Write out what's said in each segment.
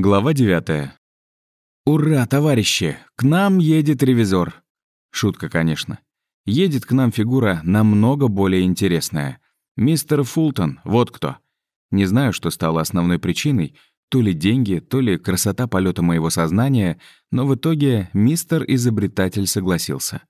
Глава 9. «Ура, товарищи! К нам едет ревизор!» Шутка, конечно. Едет к нам фигура намного более интересная. Мистер Фултон, вот кто. Не знаю, что стало основной причиной, то ли деньги, то ли красота полета моего сознания, но в итоге мистер-изобретатель согласился.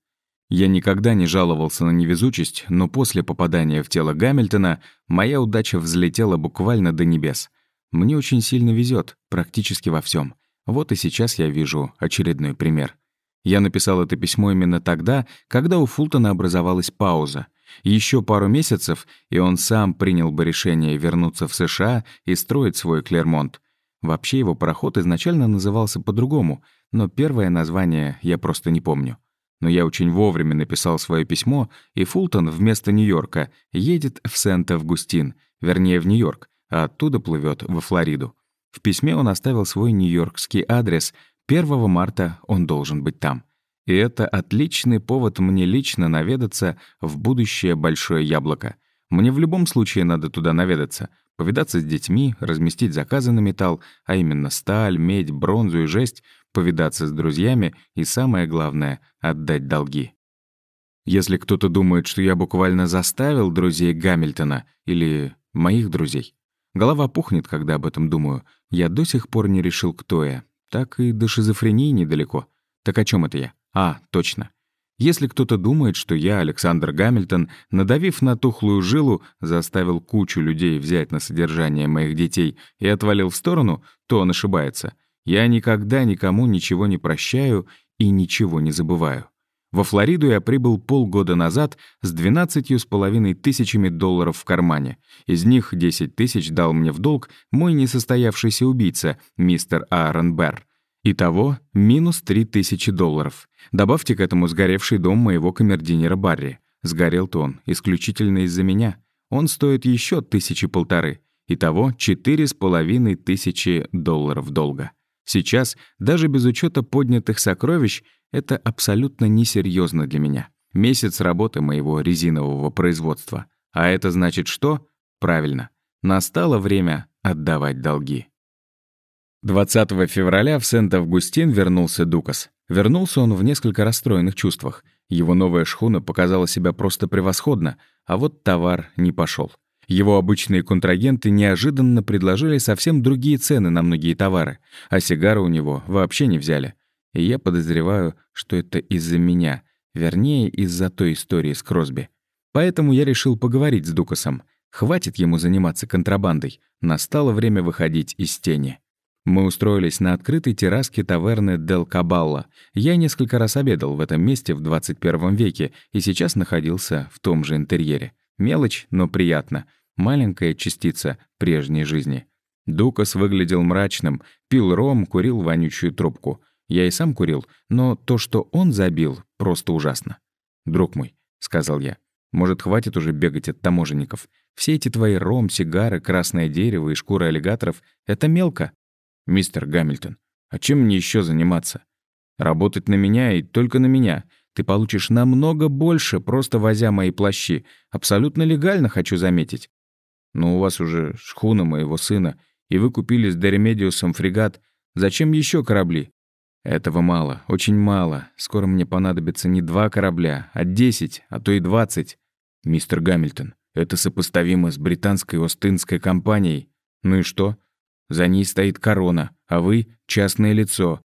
Я никогда не жаловался на невезучесть, но после попадания в тело Гамильтона моя удача взлетела буквально до небес — мне очень сильно везет, практически во всем. Вот и сейчас я вижу очередной пример. Я написал это письмо именно тогда, когда у Фултона образовалась пауза. Еще пару месяцев, и он сам принял бы решение вернуться в США и строить свой Клермонт. Вообще его пароход изначально назывался по-другому, но первое название я просто не помню. Но я очень вовремя написал свое письмо, и Фултон вместо Нью-Йорка едет в Сент-Августин, вернее, в Нью-Йорк, а оттуда плывет во Флориду. В письме он оставил свой нью-йоркский адрес. 1 марта он должен быть там. И это отличный повод мне лично наведаться в будущее Большое Яблоко. Мне в любом случае надо туда наведаться, повидаться с детьми, разместить заказы на металл, а именно сталь, медь, бронзу и жесть, повидаться с друзьями и, самое главное, отдать долги. Если кто-то думает, что я буквально заставил друзей Гамильтона или моих друзей, Голова пухнет, когда об этом думаю. Я до сих пор не решил, кто я. Так и до шизофрении недалеко. Так о чем это я? А, точно. Если кто-то думает, что я, Александр Гамильтон, надавив на тухлую жилу, заставил кучу людей взять на содержание моих детей и отвалил в сторону, то он ошибается. Я никогда никому ничего не прощаю и ничего не забываю. Во Флориду я прибыл полгода назад с 12 с половиной тысячами долларов в кармане. Из них 10 тысяч дал мне в долг мой несостоявшийся убийца, мистер Аарон Берр. Итого минус 3 тысячи долларов. Добавьте к этому сгоревший дом моего камердинера Барри. Сгорел-то он исключительно из-за меня. Он стоит еще тысячи полторы. Итого четыре с половиной тысячи долларов долга. Сейчас, даже без учета поднятых сокровищ, это абсолютно несерьезно для меня. Месяц работы моего резинового производства. А это значит что? Правильно. Настало время отдавать долги. 20 февраля в Сент-Августин вернулся Дукас. Вернулся он в несколько расстроенных чувствах. Его новая шхуна показала себя просто превосходно, а вот товар не пошел. Его обычные контрагенты неожиданно предложили совсем другие цены на многие товары, а сигары у него вообще не взяли. И я подозреваю, что это из-за меня, вернее, из-за той истории с Кросби. Поэтому я решил поговорить с Дукасом. Хватит ему заниматься контрабандой. Настало время выходить из тени. Мы устроились на открытой терраске таверны Дел Кабалла. Я несколько раз обедал в этом месте в 21 веке и сейчас находился в том же интерьере. Мелочь, но приятно. Маленькая частица прежней жизни. Дукас выглядел мрачным, пил ром, курил вонючую трубку. Я и сам курил, но то, что он забил, просто ужасно. «Друг мой», — сказал я, — «может, хватит уже бегать от таможенников? Все эти твои ром, сигары, красное дерево и шкуры аллигаторов — это мелко». «Мистер Гамильтон, а чем мне еще заниматься? Работать на меня и только на меня. Ты получишь намного больше, просто возя мои плащи. Абсолютно легально, хочу заметить. Но у вас уже шхуна моего сына, и вы купили с Деремедиусом фрегат. Зачем еще корабли? Этого мало, очень мало. Скоро мне понадобится не два корабля, а десять, а то и двадцать. Мистер Гамильтон, это сопоставимо с британской Остинской компанией. Ну и что? За ней стоит корона, а вы — частное лицо.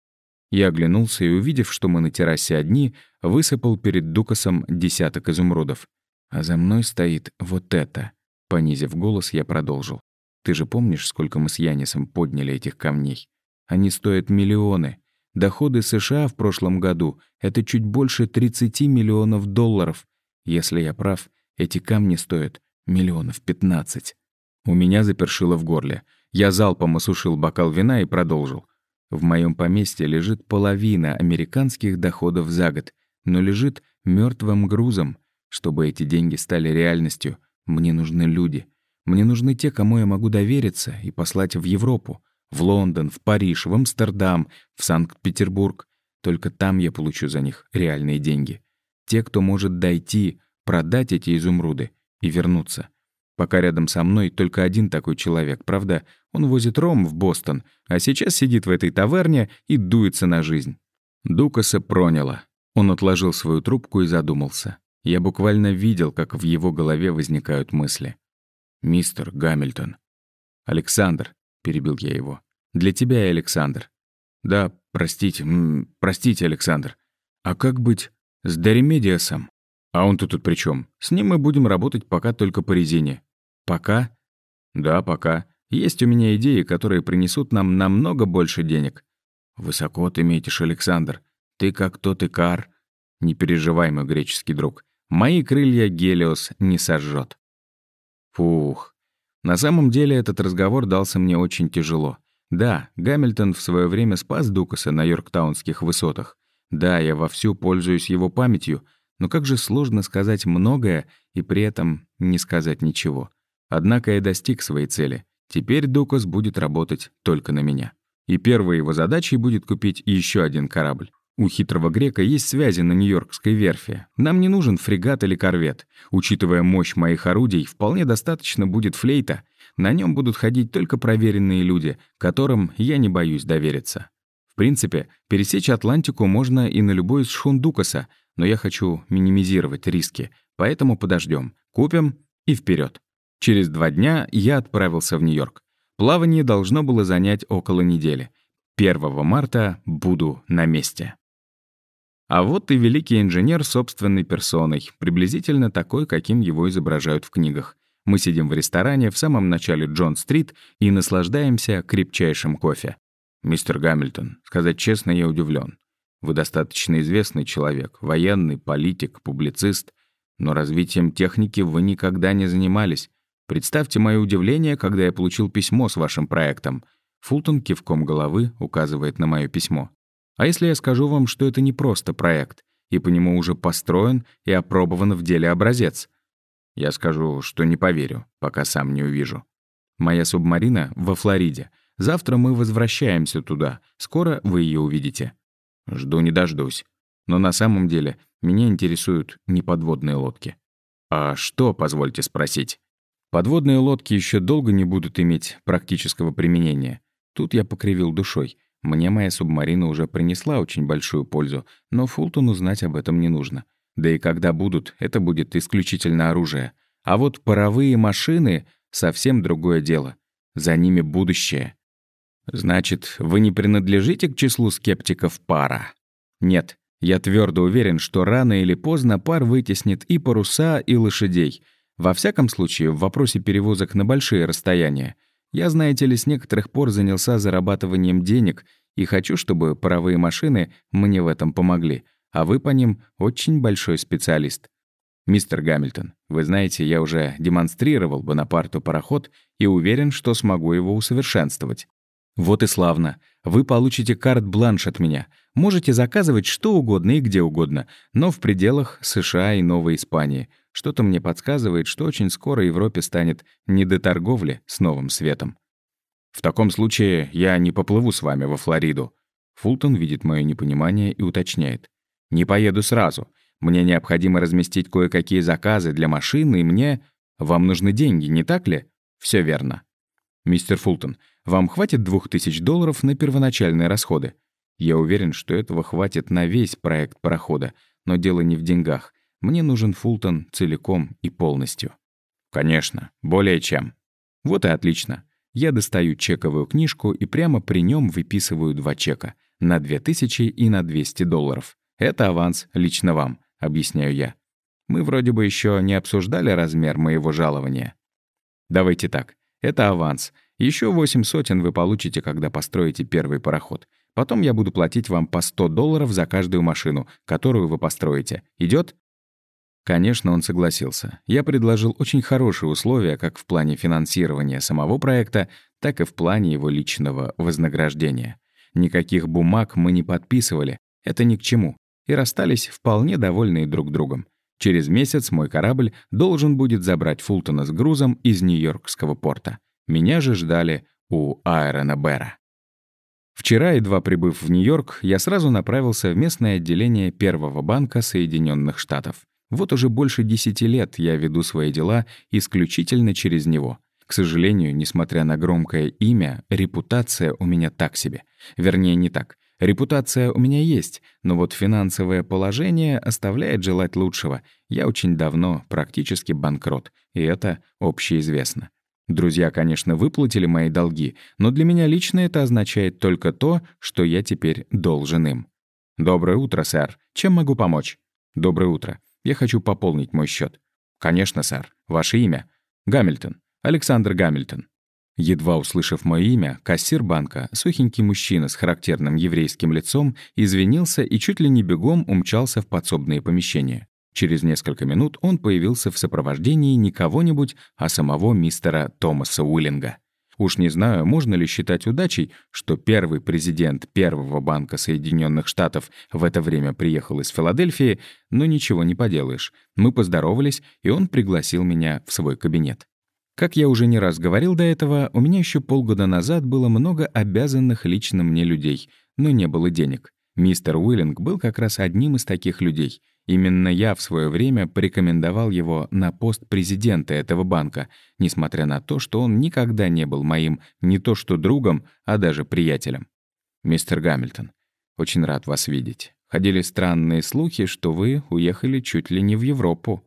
Я оглянулся и, увидев, что мы на террасе одни, высыпал перед Дукасом десяток изумрудов. А за мной стоит вот это. Понизив голос, я продолжил. Ты же помнишь, сколько мы с Янисом подняли этих камней? Они стоят миллионы. Доходы США в прошлом году — это чуть больше 30 миллионов долларов. Если я прав, эти камни стоят миллионов 15. У меня запершило в горле. Я залпом осушил бокал вина и продолжил. В моем поместье лежит половина американских доходов за год, но лежит мертвым грузом. Чтобы эти деньги стали реальностью, мне нужны люди. Мне нужны те, кому я могу довериться и послать в Европу в Лондон, в Париж, в Амстердам, в Санкт-Петербург. Только там я получу за них реальные деньги. Те, кто может дойти, продать эти изумруды и вернуться. Пока рядом со мной только один такой человек, правда? Он возит ром в Бостон, а сейчас сидит в этой таверне и дуется на жизнь. Дукаса проняло. Он отложил свою трубку и задумался. Я буквально видел, как в его голове возникают мысли. «Мистер Гамильтон». «Александр», — перебил я его. «Для тебя Александр». «Да, простите, простите, Александр. А как быть с Деремедиасом?» «А он-то тут при чем? С ним мы будем работать пока только по резине». «Пока?» «Да, пока. Есть у меня идеи, которые принесут нам намного больше денег». «Высоко ты метишь, Александр. Ты как тот икар». «Не мой греческий друг. Мои крылья Гелиос не сожжет. Фух. На самом деле этот разговор дался мне очень тяжело. Да, Гамильтон в свое время спас Дукаса на Йорктаунских высотах. Да, я вовсю пользуюсь его памятью, но как же сложно сказать многое и при этом не сказать ничего. Однако я достиг своей цели. Теперь Дукас будет работать только на меня. И первой его задачей будет купить еще один корабль. У хитрого грека есть связи на Нью-Йоркской верфи. Нам не нужен фрегат или корвет. Учитывая мощь моих орудий, вполне достаточно будет флейта. На нем будут ходить только проверенные люди, которым я не боюсь довериться. В принципе, пересечь Атлантику можно и на любой из шхун Дукаса, но я хочу минимизировать риски, поэтому подождем, купим и вперед. Через два дня я отправился в Нью-Йорк. Плавание должно было занять около недели. 1 марта буду на месте. А вот и великий инженер собственной персоной, приблизительно такой, каким его изображают в книгах. Мы сидим в ресторане в самом начале Джон-стрит и наслаждаемся крепчайшим кофе. «Мистер Гамильтон, сказать честно, я удивлен. Вы достаточно известный человек, военный, политик, публицист, но развитием техники вы никогда не занимались. Представьте мое удивление, когда я получил письмо с вашим проектом». Фултон кивком головы указывает на мое письмо. А если я скажу вам, что это не просто проект, и по нему уже построен и опробован в деле образец? Я скажу, что не поверю, пока сам не увижу. Моя субмарина во Флориде. Завтра мы возвращаемся туда. Скоро вы ее увидите. Жду не дождусь. Но на самом деле меня интересуют не подводные лодки. А что, позвольте спросить? Подводные лодки еще долго не будут иметь практического применения. Тут я покривил душой. Мне моя субмарина уже принесла очень большую пользу, но Фултону знать об этом не нужно. Да и когда будут, это будет исключительно оружие. А вот паровые машины — совсем другое дело. За ними будущее. Значит, вы не принадлежите к числу скептиков пара? Нет, я твердо уверен, что рано или поздно пар вытеснит и паруса, и лошадей. Во всяком случае, в вопросе перевозок на большие расстояния — я, знаете ли, с некоторых пор занялся зарабатыванием денег и хочу, чтобы паровые машины мне в этом помогли, а вы по ним очень большой специалист. Мистер Гамильтон, вы знаете, я уже демонстрировал Бонапарту пароход и уверен, что смогу его усовершенствовать. Вот и славно. Вы получите карт-бланш от меня. Можете заказывать что угодно и где угодно, но в пределах США и Новой Испании. Что-то мне подсказывает, что очень скоро Европе станет не до торговли с новым светом. В таком случае я не поплыву с вами во Флориду. Фултон видит мое непонимание и уточняет. Не поеду сразу. Мне необходимо разместить кое-какие заказы для машины, и мне... Вам нужны деньги, не так ли? Все верно. Мистер Фултон, вам хватит двух тысяч долларов на первоначальные расходы? Я уверен, что этого хватит на весь проект парохода, но дело не в деньгах. Мне нужен Фултон целиком и полностью. Конечно, более чем. Вот и отлично. Я достаю чековую книжку и прямо при нем выписываю два чека на 2000 и на 200 долларов. Это аванс лично вам, объясняю я. Мы вроде бы еще не обсуждали размер моего жалования. Давайте так. Это аванс. Еще 8 сотен вы получите, когда построите первый пароход. Потом я буду платить вам по 100 долларов за каждую машину, которую вы построите. Идет? Конечно, он согласился. Я предложил очень хорошие условия как в плане финансирования самого проекта, так и в плане его личного вознаграждения. Никаких бумаг мы не подписывали, это ни к чему, и расстались вполне довольные друг другом. Через месяц мой корабль должен будет забрать Фултона с грузом из Нью-Йоркского порта. Меня же ждали у Айрона Бера. Вчера, едва прибыв в Нью-Йорк, я сразу направился в местное отделение Первого банка Соединенных Штатов. Вот уже больше десяти лет я веду свои дела исключительно через него. К сожалению, несмотря на громкое имя, репутация у меня так себе. Вернее, не так. Репутация у меня есть, но вот финансовое положение оставляет желать лучшего. Я очень давно практически банкрот, и это общеизвестно. Друзья, конечно, выплатили мои долги, но для меня лично это означает только то, что я теперь должен им. «Доброе утро, сэр. Чем могу помочь?» «Доброе утро. Я хочу пополнить мой счет. «Конечно, сэр. Ваше имя?» «Гамильтон. Александр Гамильтон». Едва услышав мое имя, кассир банка, сухенький мужчина с характерным еврейским лицом, извинился и чуть ли не бегом умчался в подсобные помещения. Через несколько минут он появился в сопровождении не кого-нибудь, а самого мистера Томаса Уиллинга. Уж не знаю, можно ли считать удачей, что первый президент Первого банка Соединенных Штатов в это время приехал из Филадельфии, но ничего не поделаешь. Мы поздоровались, и он пригласил меня в свой кабинет. Как я уже не раз говорил до этого, у меня еще полгода назад было много обязанных лично мне людей, но не было денег. Мистер Уиллинг был как раз одним из таких людей — Именно я в свое время порекомендовал его на пост президента этого банка, несмотря на то, что он никогда не был моим не то что другом, а даже приятелем. «Мистер Гамильтон, очень рад вас видеть. Ходили странные слухи, что вы уехали чуть ли не в Европу».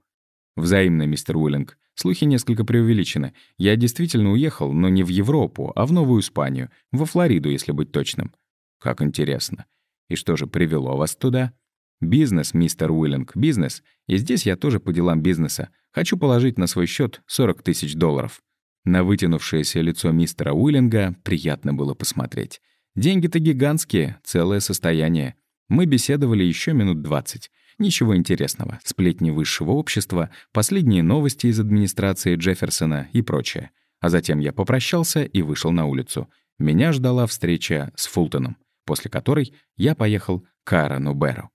«Взаимно, мистер Уиллинг. Слухи несколько преувеличены. Я действительно уехал, но не в Европу, а в Новую Испанию, во Флориду, если быть точным». «Как интересно. И что же привело вас туда?» Бизнес, мистер Уиллинг, бизнес. И здесь я тоже по делам бизнеса. Хочу положить на свой счет 40 тысяч долларов. На вытянувшееся лицо мистера Уиллинга приятно было посмотреть. Деньги-то гигантские, целое состояние. Мы беседовали еще минут 20. Ничего интересного. Сплетни высшего общества, последние новости из администрации Джефферсона и прочее. А затем я попрощался и вышел на улицу. Меня ждала встреча с Фултоном, после которой я поехал к Аарону Беру.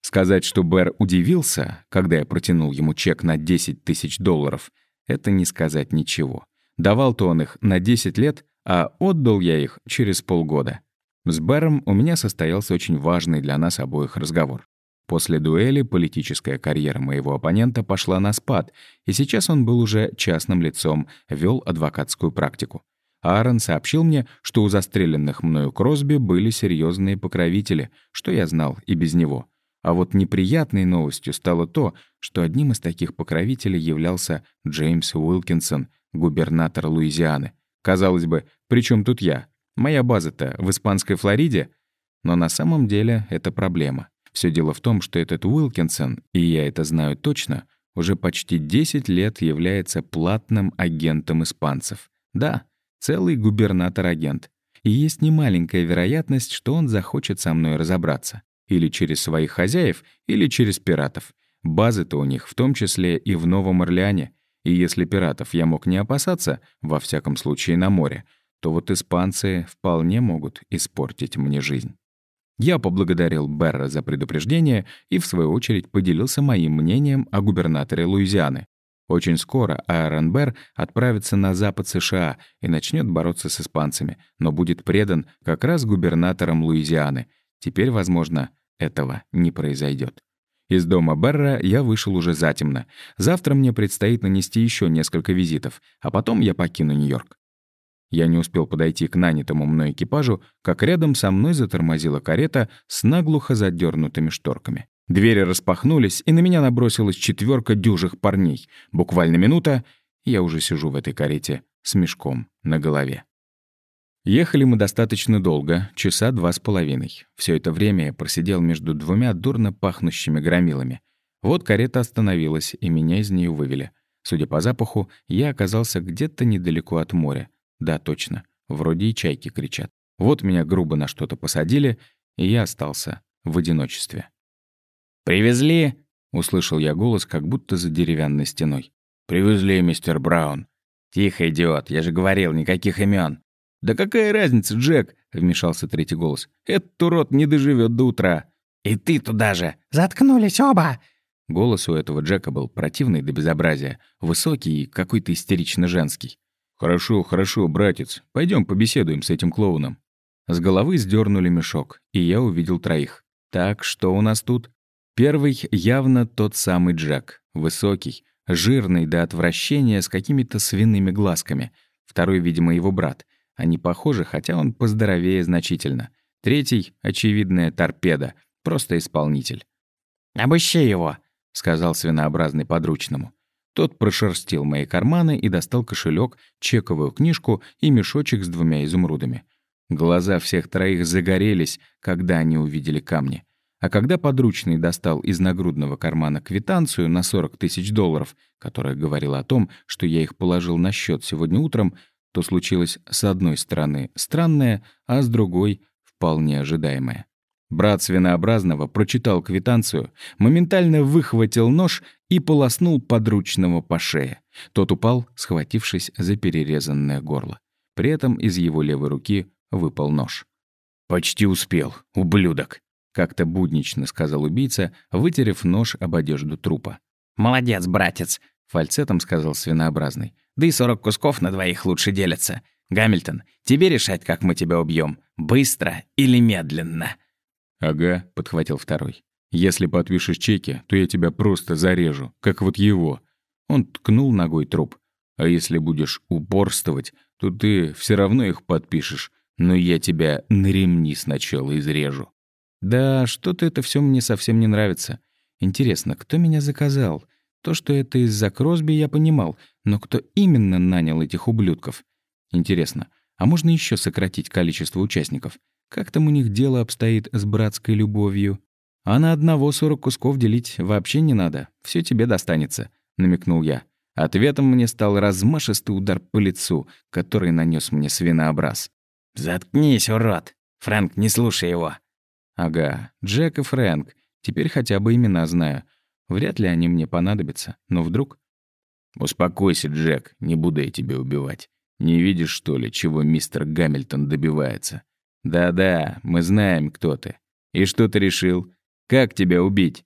Сказать, что Бэр удивился, когда я протянул ему чек на 10 тысяч долларов, это не сказать ничего. Давал-то он их на 10 лет, а отдал я их через полгода. С Бэром у меня состоялся очень важный для нас обоих разговор. После дуэли политическая карьера моего оппонента пошла на спад, и сейчас он был уже частным лицом, вел адвокатскую практику. Аарон сообщил мне, что у застреленных мною Кросби были серьезные покровители, что я знал и без него — а вот неприятной новостью стало то, что одним из таких покровителей являлся Джеймс Уилкинсон, губернатор Луизианы. Казалось бы, при чем тут я? Моя база-то в испанской Флориде? Но на самом деле это проблема. Все дело в том, что этот Уилкинсон, и я это знаю точно, уже почти 10 лет является платным агентом испанцев. Да, целый губернатор-агент. И есть немаленькая вероятность, что он захочет со мной разобраться. Или через своих хозяев, или через пиратов. Базы-то у них в том числе и в Новом Орлеане. И если пиратов я мог не опасаться, во всяком случае на море, то вот испанцы вполне могут испортить мне жизнь. Я поблагодарил Берра за предупреждение и, в свою очередь, поделился моим мнением о губернаторе Луизианы. Очень скоро Аарон Берр отправится на запад США и начнет бороться с испанцами, но будет предан как раз губернатором Луизианы. Теперь, возможно, этого не произойдет. Из дома Берра я вышел уже затемно. Завтра мне предстоит нанести еще несколько визитов, а потом я покину Нью-Йорк. Я не успел подойти к нанятому мной экипажу, как рядом со мной затормозила карета с наглухо задернутыми шторками. Двери распахнулись, и на меня набросилась четверка дюжих парней. Буквально минута, и я уже сижу в этой карете с мешком на голове. Ехали мы достаточно долго, часа два с половиной. Все это время я просидел между двумя дурно пахнущими громилами. Вот карета остановилась, и меня из нее вывели. Судя по запаху, я оказался где-то недалеко от моря. Да, точно. Вроде и чайки кричат. Вот меня грубо на что-то посадили, и я остался в одиночестве. «Привезли?» — услышал я голос, как будто за деревянной стеной. «Привезли, мистер Браун». «Тихо, идиот, я же говорил, никаких имен. «Да какая разница, Джек?» — вмешался третий голос. «Этот урод не доживет до утра». «И ты туда же! Заткнулись оба!» Голос у этого Джека был противный до безобразия, высокий и какой-то истерично женский. «Хорошо, хорошо, братец, пойдем побеседуем с этим клоуном». С головы сдернули мешок, и я увидел троих. «Так, что у нас тут?» Первый явно тот самый Джек, высокий, жирный до отвращения с какими-то свиными глазками. Второй, видимо, его брат. Они похожи, хотя он поздоровее значительно. Третий — очевидная торпеда, просто исполнитель. «Обыщи его», — сказал свинообразный подручному. Тот прошерстил мои карманы и достал кошелек, чековую книжку и мешочек с двумя изумрудами. Глаза всех троих загорелись, когда они увидели камни. А когда подручный достал из нагрудного кармана квитанцию на 40 тысяч долларов, которая говорила о том, что я их положил на счет сегодня утром, то случилось с одной стороны странное, а с другой — вполне ожидаемое. Брат свинообразного прочитал квитанцию, моментально выхватил нож и полоснул подручного по шее. Тот упал, схватившись за перерезанное горло. При этом из его левой руки выпал нож. «Почти успел, ублюдок», — как-то буднично сказал убийца, вытерев нож об одежду трупа. «Молодец, братец», — фальцетом сказал свинообразный. «Да и сорок кусков на двоих лучше делятся. Гамильтон, тебе решать, как мы тебя убьем, быстро или медленно». «Ага», — подхватил второй. «Если подпишешь чеки, то я тебя просто зарежу, как вот его». Он ткнул ногой труп. «А если будешь упорствовать, то ты все равно их подпишешь, но я тебя на ремни сначала изрежу». Да, что-то это все мне совсем не нравится. Интересно, кто меня заказал? То, что это из-за Кросби, я понимал, но кто именно нанял этих ублюдков? Интересно, а можно еще сократить количество участников? Как там у них дело обстоит с братской любовью? А на одного сорок кусков делить вообще не надо. Все тебе достанется», — намекнул я. Ответом мне стал размашистый удар по лицу, который нанес мне свинообраз. «Заткнись, урод! Фрэнк, не слушай его!» «Ага, Джек и Фрэнк. Теперь хотя бы имена знаю. Вряд ли они мне понадобятся, но вдруг...» «Успокойся, Джек, не буду я тебя убивать. Не видишь, что ли, чего мистер Гамильтон добивается? Да-да, мы знаем, кто ты. И что ты решил? Как тебя убить?